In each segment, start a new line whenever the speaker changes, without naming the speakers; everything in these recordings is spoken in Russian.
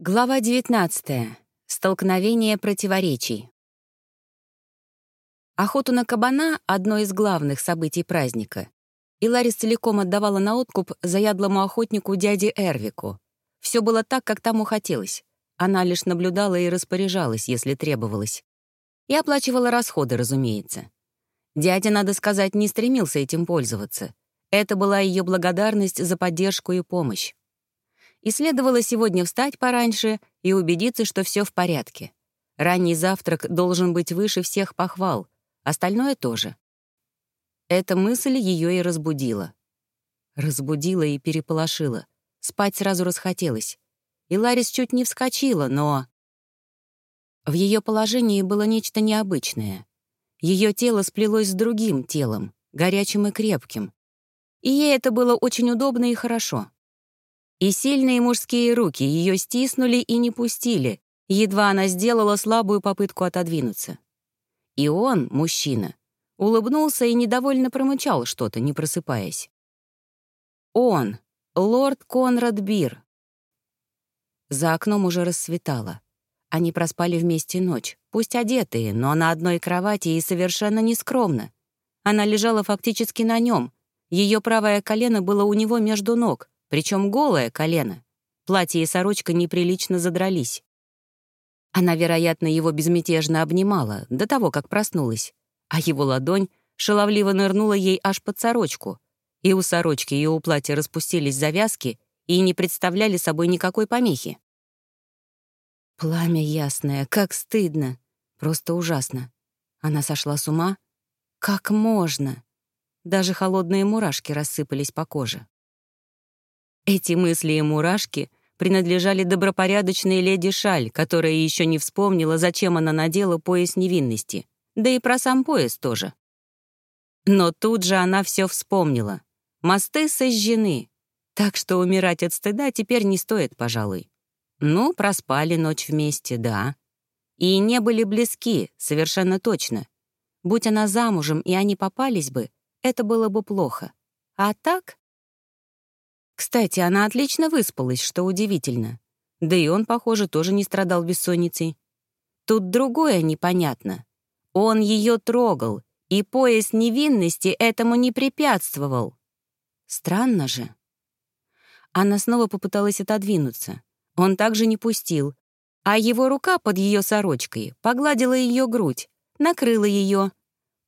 Глава 19. Столкновение противоречий. Охоту на кабана — одно из главных событий праздника. И Ларис целиком отдавала на откуп заядлому охотнику дяде Эрвику. Все было так, как тому хотелось. Она лишь наблюдала и распоряжалась, если требовалось. И оплачивала расходы, разумеется. Дядя, надо сказать, не стремился этим пользоваться. Это была ее благодарность за поддержку и помощь и следовало сегодня встать пораньше и убедиться, что все в порядке. Ранний завтрак должен быть выше всех похвал, остальное тоже. Эта мысль ее и разбудила. Разбудила и переполошила. Спать сразу расхотелось. И Ларис чуть не вскочила, но... В ее положении было нечто необычное. Ее тело сплелось с другим телом, горячим и крепким. И ей это было очень удобно и хорошо. И сильные мужские руки ее стиснули и не пустили, едва она сделала слабую попытку отодвинуться. И он, мужчина, улыбнулся и недовольно промычал что-то, не просыпаясь. Он, лорд Конрад Бир. За окном уже рассветало. Они проспали вместе ночь, пусть одетые, но на одной кровати и совершенно нескромно. Она лежала фактически на нем. Ее правое колено было у него между ног, причем голое колено. Платье и сорочка неприлично задрались. Она, вероятно, его безмятежно обнимала до того, как проснулась, а его ладонь шаловливо нырнула ей аж под сорочку, и у сорочки и у платья распустились завязки и не представляли собой никакой помехи. Пламя ясное, как стыдно, просто ужасно. Она сошла с ума? Как можно? Даже холодные мурашки рассыпались по коже. Эти мысли и мурашки принадлежали добропорядочной леди Шаль, которая еще не вспомнила, зачем она надела пояс невинности, да и про сам пояс тоже. Но тут же она все вспомнила. Мосты сожжены, так что умирать от стыда теперь не стоит, пожалуй. Ну, проспали ночь вместе, да. И не были близки, совершенно точно. Будь она замужем, и они попались бы, это было бы плохо. А так кстати, она отлично выспалась, что удивительно. Да и он, похоже, тоже не страдал бессонницей. Тут другое непонятно. Он ее трогал, и пояс невинности этому не препятствовал. Странно же. Она снова попыталась отодвинуться. Он также не пустил, а его рука под ее сорочкой погладила ее грудь, накрыла ее.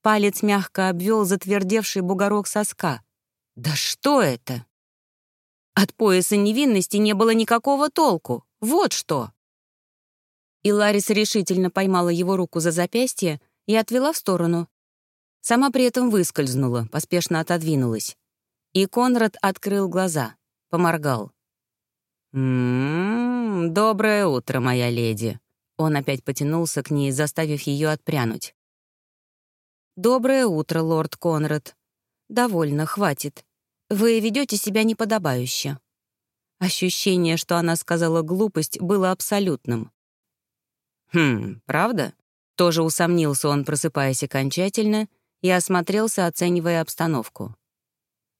Палец мягко обвел затвердевший бугорок соска. «Да что это?» От пояса невинности не было никакого толку. Вот что. И Ларис решительно поймала его руку за запястье и отвела в сторону. Сама при этом выскользнула, поспешно отодвинулась. И Конрад открыл глаза, поморгал. «М-м, доброе утро, моя леди». Он опять потянулся к ней, заставив ее отпрянуть. «Доброе утро, лорд Конрад. Довольно, хватит. Вы ведете себя неподобающе». Ощущение, что она сказала глупость, было абсолютным. «Хм, правда?» Тоже усомнился он, просыпаясь окончательно, и осмотрелся, оценивая обстановку.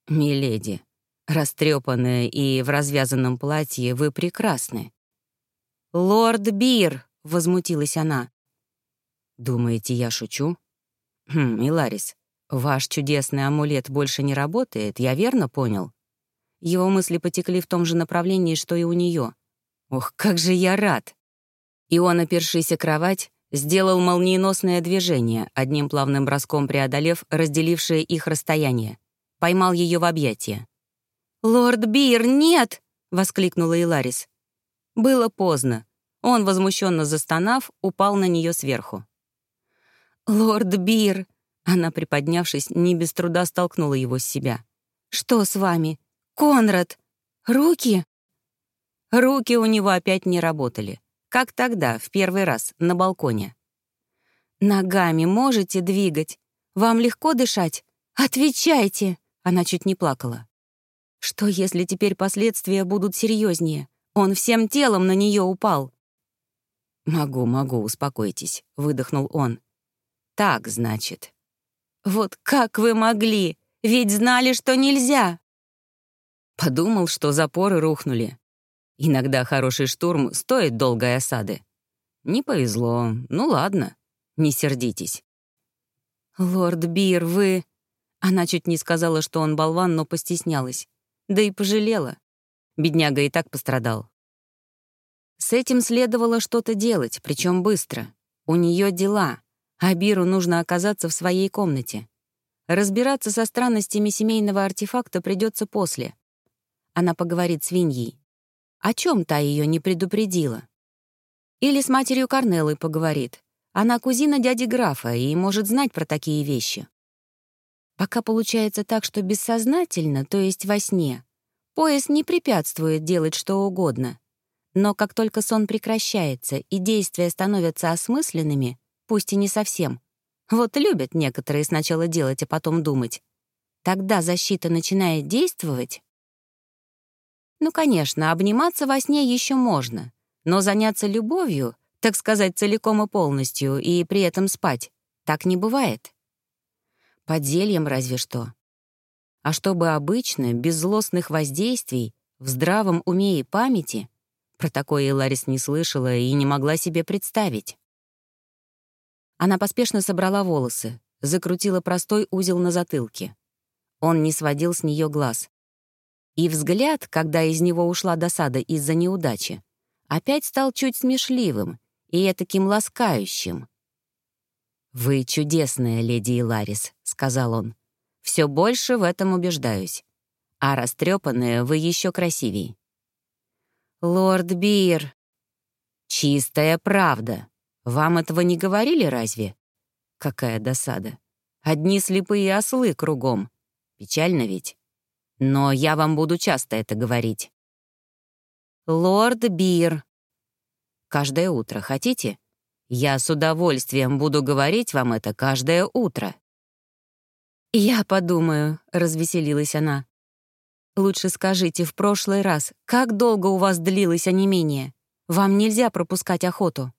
«Миледи, растрепанная и в развязанном платье, вы прекрасны». «Лорд Бир!» — возмутилась она. «Думаете, я шучу?» «Хм, Иларис, «Ваш чудесный амулет больше не работает, я верно понял?» Его мысли потекли в том же направлении, что и у нее. «Ох, как же я рад!» И он, опершись о кровать, сделал молниеносное движение, одним плавным броском преодолев разделившее их расстояние. Поймал ее в объятия. «Лорд Бир, нет!» — воскликнула Иларис. Было поздно. Он, возмущенно застонав, упал на нее сверху. «Лорд Бир!» Она, приподнявшись, не без труда столкнула его с себя. «Что с вами? Конрад! Руки?» Руки у него опять не работали. Как тогда, в первый раз, на балконе. «Ногами можете двигать? Вам легко дышать? Отвечайте!» Она чуть не плакала. «Что, если теперь последствия будут серьезнее? Он всем телом на нее упал». «Могу, могу, успокойтесь», — выдохнул он. «Так, значит». «Вот как вы могли? Ведь знали, что нельзя!» Подумал, что запоры рухнули. Иногда хороший штурм стоит долгой осады. Не повезло. Ну ладно, не сердитесь. «Лорд Бир, вы...» Она чуть не сказала, что он болван, но постеснялась. Да и пожалела. Бедняга и так пострадал. С этим следовало что-то делать, причем быстро. У нее дела, а Биру нужно оказаться в своей комнате. Разбираться со странностями семейного артефакта придется после. Она поговорит с Виньей. О чем та ее не предупредила? Или с матерью Корнеллы поговорит. Она кузина дяди графа и может знать про такие вещи. Пока получается так, что бессознательно, то есть во сне, пояс не препятствует делать что угодно. Но как только сон прекращается и действия становятся осмысленными, пусть и не совсем, вот любят некоторые сначала делать, а потом думать, тогда защита начинает действовать. Ну, конечно, обниматься во сне еще можно, но заняться любовью, так сказать, целиком и полностью, и при этом спать, так не бывает. Под зельем разве что. А чтобы обычно, без злостных воздействий, в здравом уме и памяти, про такое Ларис не слышала и не могла себе представить. Она поспешно собрала волосы, закрутила простой узел на затылке. Он не сводил с нее глаз. И взгляд, когда из него ушла досада из-за неудачи, опять стал чуть смешливым и таким ласкающим. «Вы чудесная, леди Иларис», — сказал он. «Все больше в этом убеждаюсь. А растрепанная вы еще красивей». «Лорд Бир!» «Чистая правда. Вам этого не говорили разве?» «Какая досада. Одни слепые ослы кругом. Печально ведь? Но я вам буду часто это говорить». «Лорд Бир!» «Каждое утро хотите?» Я с удовольствием буду говорить вам это каждое утро». «Я подумаю», — развеселилась она. «Лучше скажите в прошлый раз, как долго у вас длилось онемение? Вам нельзя пропускать охоту».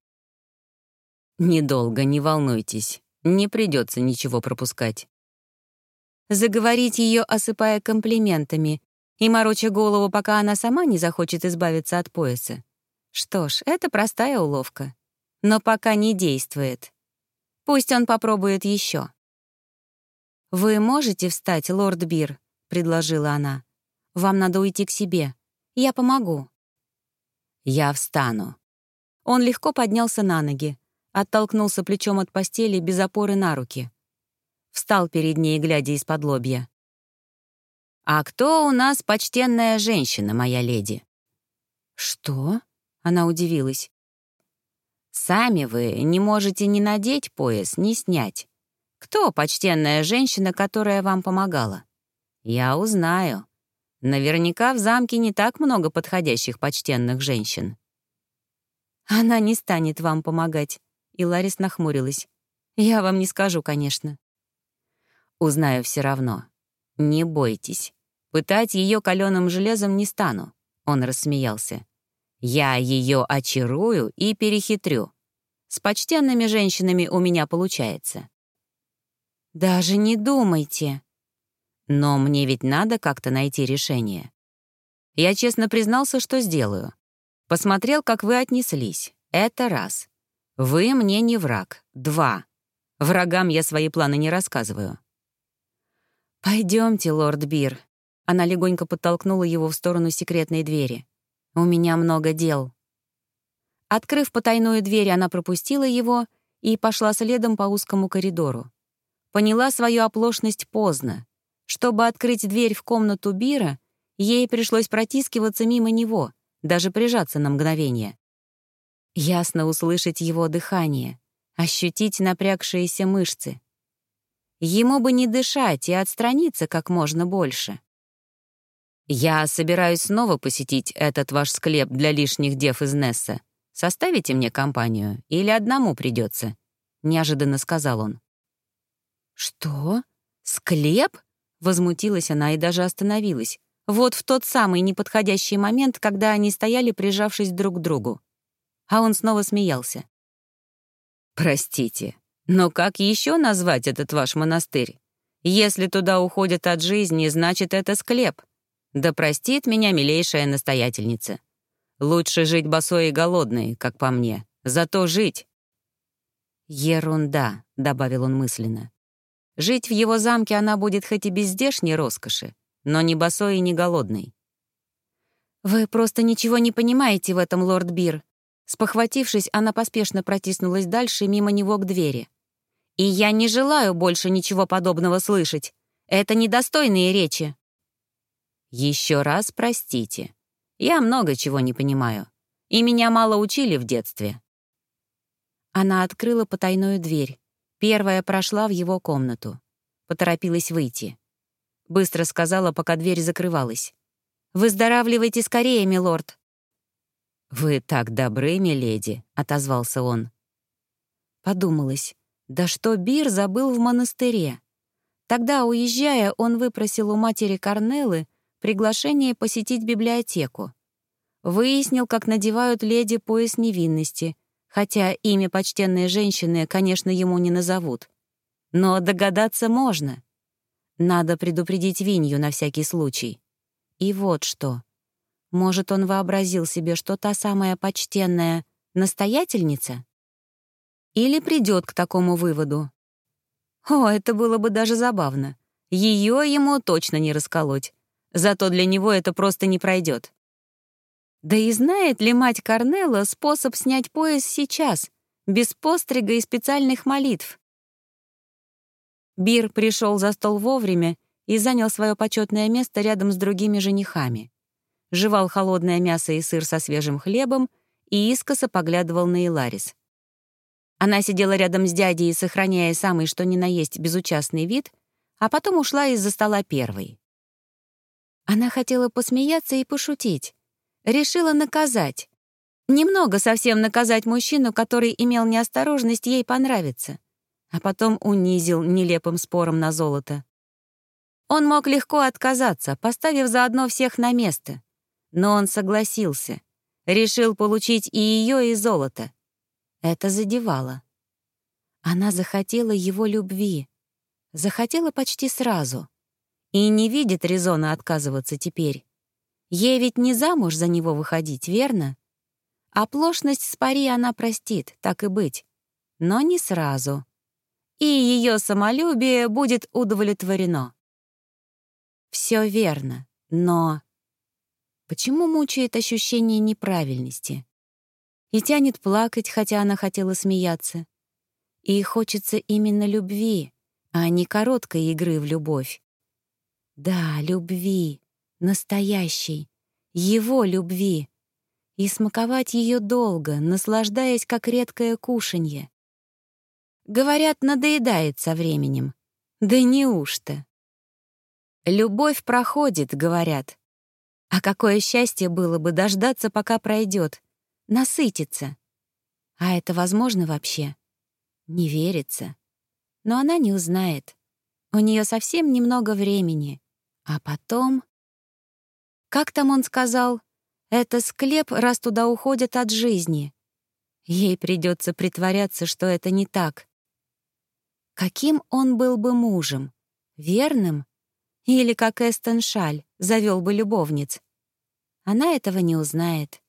«Недолго, не волнуйтесь. Не придется ничего пропускать». Заговорить ее, осыпая комплиментами, и мороча голову, пока она сама не захочет избавиться от пояса. Что ж, это простая уловка но пока не действует. Пусть он попробует еще. «Вы можете встать, лорд Бир?» — предложила она. «Вам надо уйти к себе. Я помогу». «Я встану». Он легко поднялся на ноги, оттолкнулся плечом от постели без опоры на руки. Встал перед ней, глядя из-под лобья. «А кто у нас почтенная женщина, моя леди?» «Что?» — она удивилась. Сами вы не можете ни надеть пояс, ни снять. Кто почтенная женщина, которая вам помогала? Я узнаю. Наверняка в замке не так много подходящих почтенных женщин. Она не станет вам помогать. И Ларис нахмурилась. Я вам не скажу, конечно. Узнаю все равно. Не бойтесь. Пытать ее каленым железом не стану. Он рассмеялся. Я ее очарую и перехитрю. С почтенными женщинами у меня получается. Даже не думайте. Но мне ведь надо как-то найти решение. Я честно признался, что сделаю. Посмотрел, как вы отнеслись. Это раз. Вы мне не враг. Два. Врагам я свои планы не рассказываю. Пойдемте, лорд Бир. Она легонько подтолкнула его в сторону секретной двери. У меня много дел». Открыв потайную дверь, она пропустила его и пошла следом по узкому коридору. Поняла свою оплошность поздно. Чтобы открыть дверь в комнату Бира, ей пришлось протискиваться мимо него, даже прижаться на мгновение. Ясно услышать его дыхание, ощутить напрягшиеся мышцы. Ему бы не дышать и отстраниться как можно больше. «Я собираюсь снова посетить этот ваш склеп для лишних дев из Несса. Составите мне компанию или одному придется?» — неожиданно сказал он. «Что? Склеп?» — возмутилась она и даже остановилась. Вот в тот самый неподходящий момент, когда они стояли, прижавшись друг к другу. А он снова смеялся. «Простите, но как еще назвать этот ваш монастырь? Если туда уходят от жизни, значит, это склеп. Да простит меня милейшая настоятельница. Лучше жить босой и голодной, как по мне. Зато жить...» «Ерунда», — добавил он мысленно. «Жить в его замке она будет хоть и без здешней роскоши, но не босой и не голодной». «Вы просто ничего не понимаете в этом, лорд Бир». Спохватившись, она поспешно протиснулась дальше мимо него к двери. «И я не желаю больше ничего подобного слышать. Это недостойные речи». «Еще раз простите. Я много чего не понимаю. И меня мало учили в детстве». Она открыла потайную дверь. Первая прошла в его комнату. Поторопилась выйти. Быстро сказала, пока дверь закрывалась. «Выздоравливайте скорее, милорд!» «Вы так добры, миледи», — отозвался он. Подумалось, да что Бир забыл в монастыре? Тогда, уезжая, он выпросил у матери Корнелы приглашение посетить библиотеку. Выяснил, как надевают леди пояс невинности, хотя имя почтенной женщины, конечно, ему не назовут. Но догадаться можно. Надо предупредить Винью на всякий случай. И вот что. Может, он вообразил себе, что та самая почтенная настоятельница? Или придет к такому выводу? О, это было бы даже забавно. Ее ему точно не расколоть. Зато для него это просто не пройдет. Да и знает ли мать Корнелла способ снять пояс сейчас, без пострига и специальных молитв? Бир пришел за стол вовремя и занял свое почетное место рядом с другими женихами. Жевал холодное мясо и сыр со свежим хлебом и искоса поглядывал на Иларис. Она сидела рядом с дядей, сохраняя самый что ни на есть безучастный вид, а потом ушла из-за стола первой. Она хотела посмеяться и пошутить. Решила наказать. Немного совсем наказать мужчину, который имел неосторожность ей понравиться, а потом унизил нелепым спором на золото. Он мог легко отказаться, поставив заодно всех на место. Но он согласился. Решил получить и ее, и золото. Это задевало. Она захотела его любви. Захотела почти сразу. И не видит резона отказываться теперь. Ей ведь не замуж за него выходить, верно? Оплошность с пари она простит, так и быть. Но не сразу. И ее самолюбие будет удовлетворено. Все верно, но... Почему мучает ощущение неправильности? И тянет плакать, хотя она хотела смеяться. И хочется именно любви, а не короткой игры в любовь. Да, любви, настоящей, его любви. И смаковать ее долго, наслаждаясь как редкое кушанье. Говорят, надоедает со временем. Да неужто? Любовь проходит, говорят. А какое счастье было бы дождаться, пока пройдет, насытиться. А это возможно вообще? Не верится. Но она не узнает. У нее совсем немного времени. А потом... Как там он сказал? Это склеп, раз туда уходят от жизни. Ей придется притворяться, что это не так. Каким он был бы мужем? Верным или, как Эстон Шаль, завел бы любовниц. Она этого не узнает.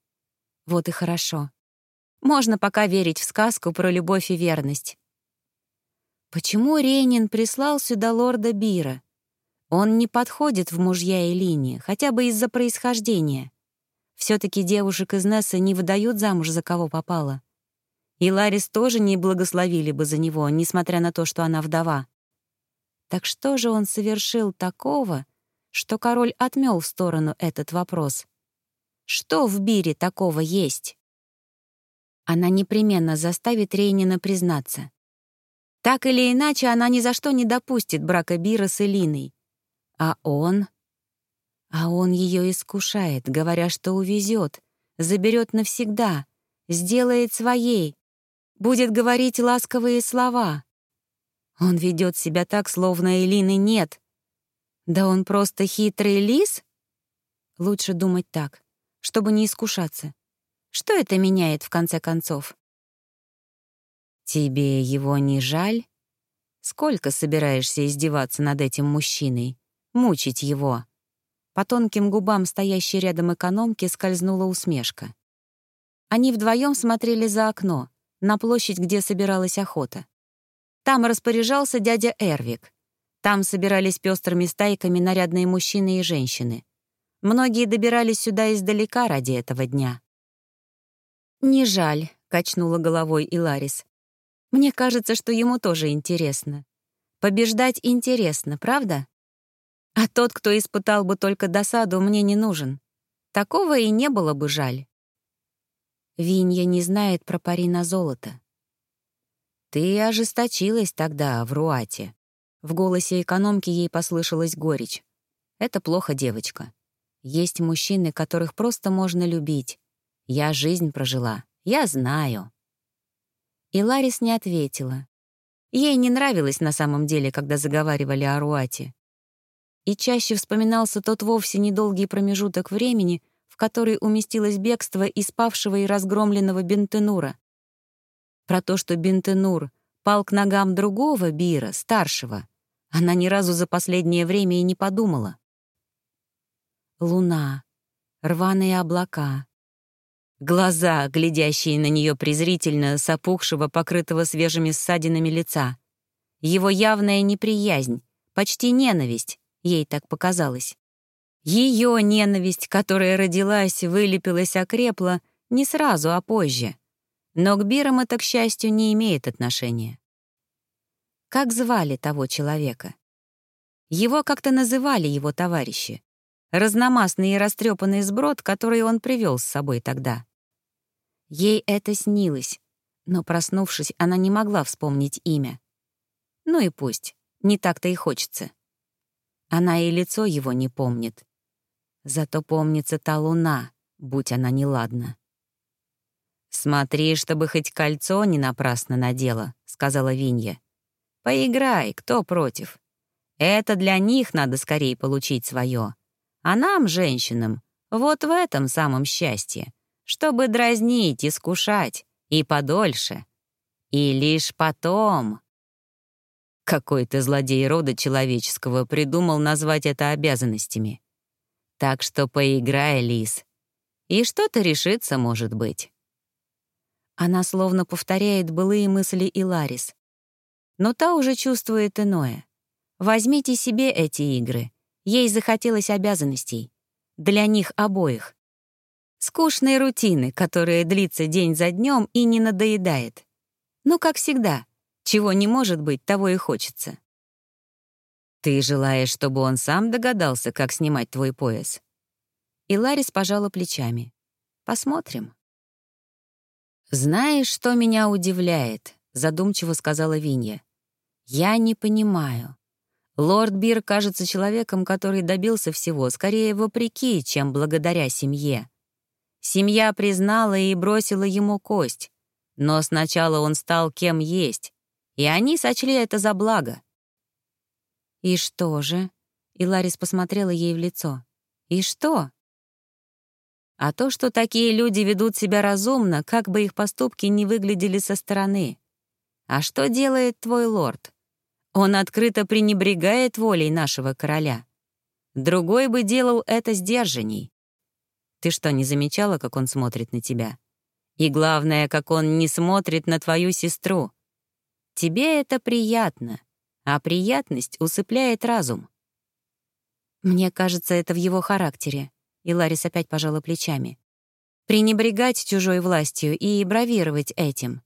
Вот и хорошо. Можно пока верить в сказку про любовь и верность. Почему Рейнин прислал сюда лорда Бира? Он не подходит в мужья Элине, хотя бы из-за происхождения. все таки девушек из Несса не выдают замуж за кого попало. И Ларис тоже не благословили бы за него, несмотря на то, что она вдова. Так что же он совершил такого, что король отмел в сторону этот вопрос? Что в Бире такого есть? Она непременно заставит Рейнина признаться. Так или иначе, она ни за что не допустит брака Бира с Элиной. А он? А он ее искушает, говоря, что увезет, заберет навсегда, сделает своей, будет говорить ласковые слова. Он ведет себя так, словно Элины нет. Да он просто хитрый лис? Лучше думать так, чтобы не искушаться. Что это меняет в конце концов? Тебе его не жаль? Сколько собираешься издеваться над этим мужчиной? Мучить его? По тонким губам стоящей рядом экономки скользнула усмешка. Они вдвоем смотрели за окно, на площадь, где собиралась охота. Там распоряжался дядя Эрвик. Там собирались пестрыми стайками нарядные мужчины и женщины. Многие добирались сюда издалека ради этого дня. «Не жаль», — качнула головой Иларис. «Мне кажется, что ему тоже интересно. Побеждать интересно, правда? А тот, кто испытал бы только досаду, мне не нужен. Такого и не было бы жаль». Винья не знает про пари на золото. «Ты ожесточилась тогда в Руате». В голосе экономки ей послышалась горечь. «Это плохо, девочка. Есть мужчины, которых просто можно любить. Я жизнь прожила. Я знаю». И Ларис не ответила. Ей не нравилось на самом деле, когда заговаривали о Руате. И чаще вспоминался тот вовсе недолгий промежуток времени, в который уместилось бегство испавшего и разгромленного Бентенура, про то, что Бентенур пал к ногам другого Бира, старшего, она ни разу за последнее время и не подумала. Луна, рваные облака, глаза, глядящие на нее презрительно с опухшего, покрытого свежими ссадинами лица, его явная неприязнь, почти ненависть, ей так показалось. Ее ненависть, которая родилась, вылепилась, окрепла, не сразу, а позже — но к Бирам это, к счастью, не имеет отношения. Как звали того человека? Его как-то называли его товарищи. Разномастный и растрепанный сброд, который он привел с собой тогда. Ей это снилось, но, проснувшись, она не могла вспомнить имя. Ну и пусть, не так-то и хочется. Она и лицо его не помнит. Зато помнится та луна, будь она неладна. «Смотри, чтобы хоть кольцо не напрасно надела», — сказала Винья. «Поиграй, кто против? Это для них надо скорее получить свое. А нам, женщинам, вот в этом самом счастье, чтобы дразнить, искушать, и подольше. И лишь потом...» Какой-то злодей рода человеческого придумал назвать это обязанностями. Так что поиграй, Лис. И что-то решится, может быть. Она словно повторяет былые мысли Иларис. Но та уже чувствует иное. Возьмите себе эти игры. Ей захотелось обязанностей. Для них обоих. Скучной рутины, которая длится день за днем и не надоедает. Ну, как всегда, чего не может быть, того и хочется. Ты желаешь, чтобы он сам догадался, как снимать твой пояс? И Ларис пожала плечами. Посмотрим. «Знаешь, что меня удивляет?» — задумчиво сказала Винья. «Я не понимаю. Лорд Бир кажется человеком, который добился всего, скорее вопреки, чем благодаря семье. Семья признала и бросила ему кость, но сначала он стал кем есть, и они сочли это за благо». «И что же?» — и Ларис посмотрела ей в лицо. «И что?» А то, что такие люди ведут себя разумно, как бы их поступки не выглядели со стороны. А что делает твой лорд? Он открыто пренебрегает волей нашего короля. Другой бы делал это сдержанней. Ты что, не замечала, как он смотрит на тебя? И главное, как он не смотрит на твою сестру. Тебе это приятно, а приятность усыпляет разум. Мне кажется, это в его характере. И Ларис опять пожала плечами. Пренебрегать чужой властью и бравировать этим.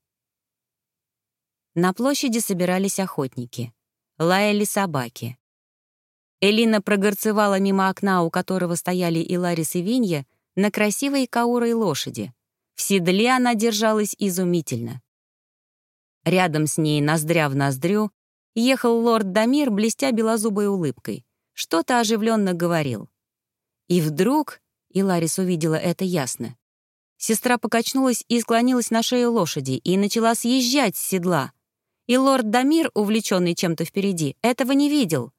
На площади собирались охотники. Лаяли собаки. Элина прогорцевала мимо окна, у которого стояли и Ларис, и Винья, на красивой каурой лошади. В седле она держалась изумительно. Рядом с ней, ноздря в ноздрю, ехал лорд Дамир, блестя белозубой улыбкой. Что-то оживленно говорил. И вдруг, и Ларис увидела это ясно, сестра покачнулась и склонилась на шею лошади и начала съезжать с седла. И лорд Дамир, увлеченный чем-то впереди, этого не видел.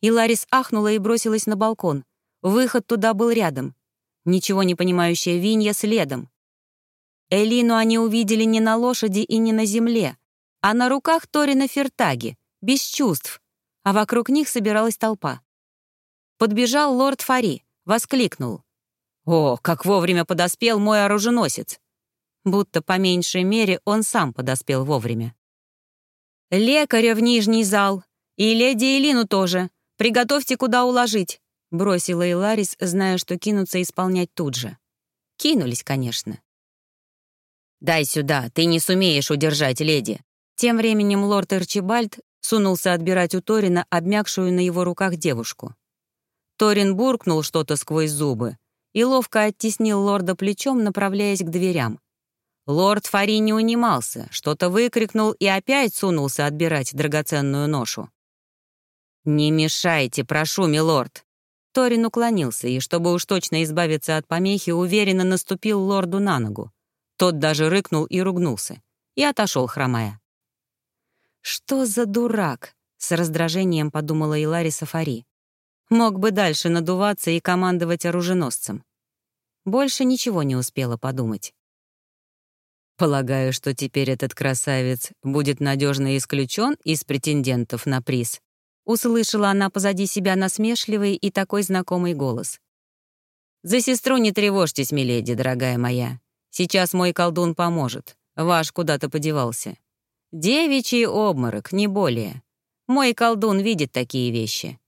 И Ларис ахнула и бросилась на балкон. Выход туда был рядом. Ничего не понимающая Винья следом. Элину они увидели не на лошади и не на земле, а на руках Торина Фертаги, без чувств, а вокруг них собиралась толпа. Подбежал лорд Фари, воскликнул. «О, как вовремя подоспел мой оруженосец! будто по меньшей мере он сам подоспел вовремя. «Лекаря в нижний зал! И леди Элину тоже! Приготовьте, куда уложить!» — бросила Иларис, зная, что кинутся исполнять тут же. Кинулись, конечно. «Дай сюда, ты не сумеешь удержать леди!» Тем временем лорд Эрчибальд сунулся отбирать у Торина обмякшую на его руках девушку. Торин буркнул что-то сквозь зубы и ловко оттеснил лорда плечом, направляясь к дверям. Лорд Фари не унимался, что-то выкрикнул и опять сунулся отбирать драгоценную ношу. «Не мешайте, прошу, милорд!» Торин уклонился и, чтобы уж точно избавиться от помехи, уверенно наступил лорду на ногу. Тот даже рыкнул и ругнулся. И отошел, хромая. «Что за дурак?» — с раздражением подумала Илари Сафари. Мог бы дальше надуваться и командовать оруженосцем. Больше ничего не успела подумать. Полагаю, что теперь этот красавец будет надежно исключен из претендентов на приз. Услышала она позади себя насмешливый и такой знакомый голос. «За сестру не тревожьтесь, миледи, дорогая моя. Сейчас мой колдун поможет. Ваш куда-то подевался. Девичий обморок, не более. Мой колдун видит такие вещи».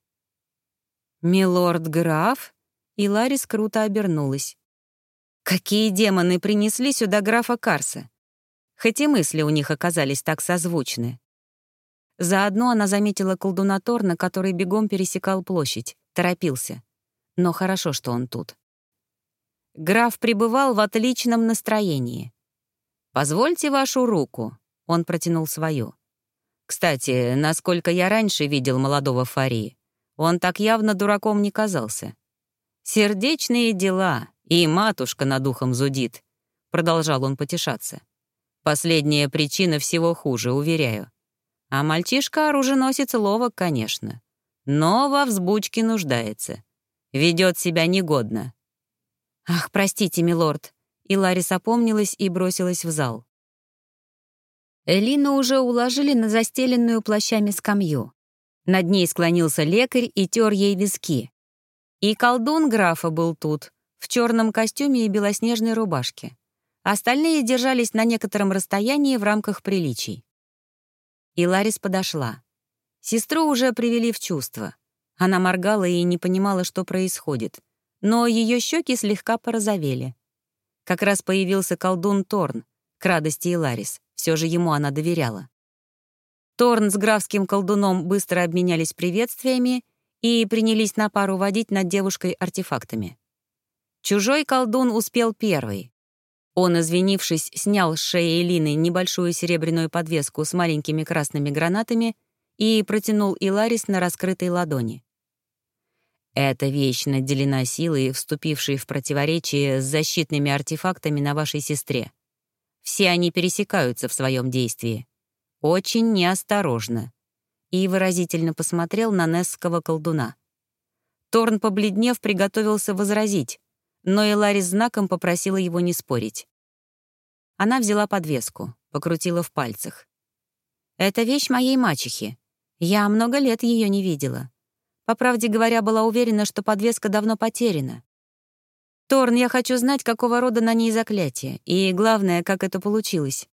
«Милорд граф?» И Ларис круто обернулась. Какие демоны принесли сюда графа Карса? Хоть и мысли у них оказались так созвучны. Заодно она заметила колдуна Торна, который бегом пересекал площадь, торопился. Но хорошо, что он тут. Граф пребывал в отличном настроении. «Позвольте вашу руку», — он протянул свою. «Кстати, насколько я раньше видел молодого Фарии, он так явно дураком не казался. Сердечные дела, и матушка над ухом зудит», — продолжал он потешаться. «Последняя причина всего хуже, уверяю. А мальчишка-оруженосец ловок, конечно. Но во взбучке нуждается. Ведет себя негодно». «Ах, простите, милорд», и Ларис опомнилась и бросилась в зал. Элину уже уложили на застеленную плащами скамью. Над ней склонился лекарь и тер ей виски. И колдун графа был тут, в черном костюме и белоснежной рубашке. Остальные держались на некотором расстоянии в рамках приличий. И Ларис подошла. Сестру уже привели в чувство. Она моргала и не понимала, что происходит. Но ее щеки слегка порозовели. Как раз появился колдун Торн, к радости и Ларис. Все же ему она доверяла. Торн с графским колдуном быстро обменялись приветствиями и принялись на пару водить над девушкой артефактами. Чужой колдун успел первый. Он, извинившись, снял с шеи Элины небольшую серебряную подвеску с маленькими красными гранатами и протянул Иларис на раскрытой ладони. Эта вещь наделена силой, вступившей в противоречие с защитными артефактами на вашей сестре. Все они пересекаются в своем действии. Очень неосторожно. И выразительно посмотрел на Несского колдуна. Торн, побледнев, приготовился возразить, но Эларис знаком попросила его не спорить. Она взяла подвеску, покрутила в пальцах. «Это вещь моей мачехи. Я много лет ее не видела. По правде говоря, была уверена, что подвеска давно потеряна. Торн, я хочу знать, какого рода на ней заклятие, и, главное, как это получилось».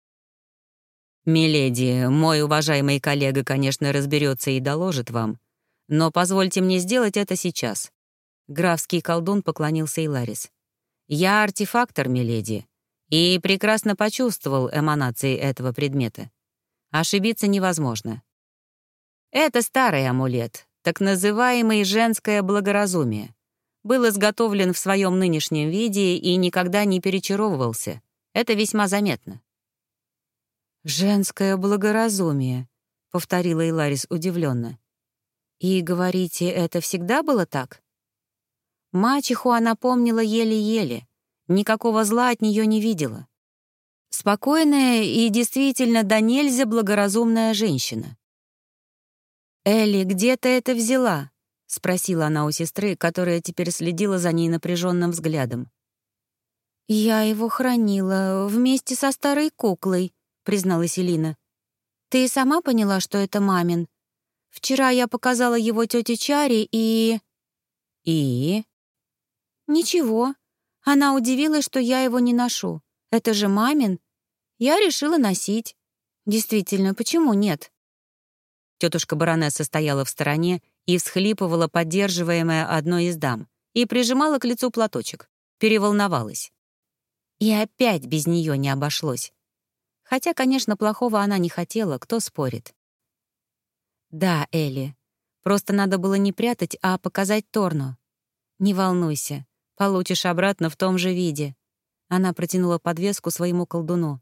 «Миледи, мой уважаемый коллега, конечно, разберется и доложит вам, но позвольте мне сделать это сейчас. Графский колдун поклонился Иларис. «Я артефактор, миледи, и прекрасно почувствовал эманации этого предмета. Ошибиться невозможно. Это старый амулет, так называемый «женское благоразумие». Был изготовлен в своем нынешнем виде и никогда не перечаровывался. Это весьма заметно. «Женское благоразумие», — повторила Иларис удивленно. «И, говорите, это всегда было так?» Мачеху она помнила еле-еле, никакого зла от нее не видела. Спокойная и действительно до нельзя благоразумная женщина. «Элли, где ты это взяла?» — спросила она у сестры, которая теперь следила за ней напряженным взглядом. «Я его хранила вместе со старой куклой», — призналась Элина. «Ты сама поняла, что это мамин? Вчера я показала его тете Чаре и...» «И?» «Ничего. Она удивилась, что я его не ношу. Это же мамин. Я решила носить. Действительно, почему нет? Тетушка баронесса стояла в стороне и всхлипывала, поддерживаемая одной из дам, и прижимала к лицу платочек. Переволновалась. И опять без нее не обошлось. Хотя, конечно, плохого она не хотела, кто спорит. «Да, Элли, просто надо было не прятать, а показать Торну. Не волнуйся, получишь обратно в том же виде». Она протянула подвеску своему колдуну.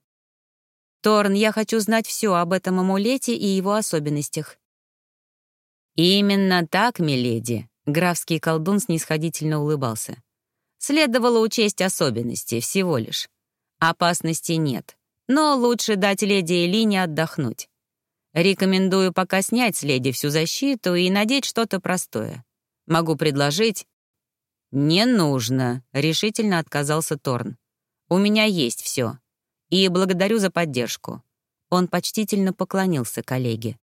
«Торн, я хочу знать все об этом амулете и его особенностях». «Именно так, миледи», — графский колдун снисходительно улыбался. «Следовало учесть особенности, всего лишь. Опасности нет, но лучше дать леди Элине отдохнуть. Рекомендую пока снять с леди всю защиту и надеть что-то простое. Могу предложить...» «Не нужно», — решительно отказался Торн. «У меня есть все. И благодарю за поддержку». Он почтительно поклонился коллеге.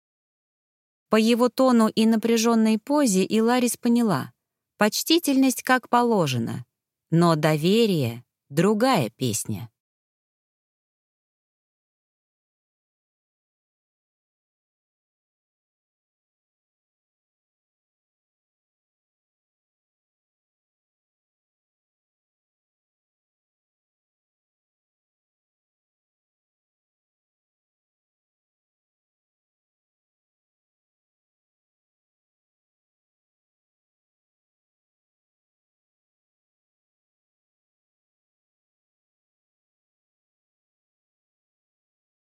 По его тону и напряженной позе Иларис поняла. Почтительность как положено. Но доверие — другая песня.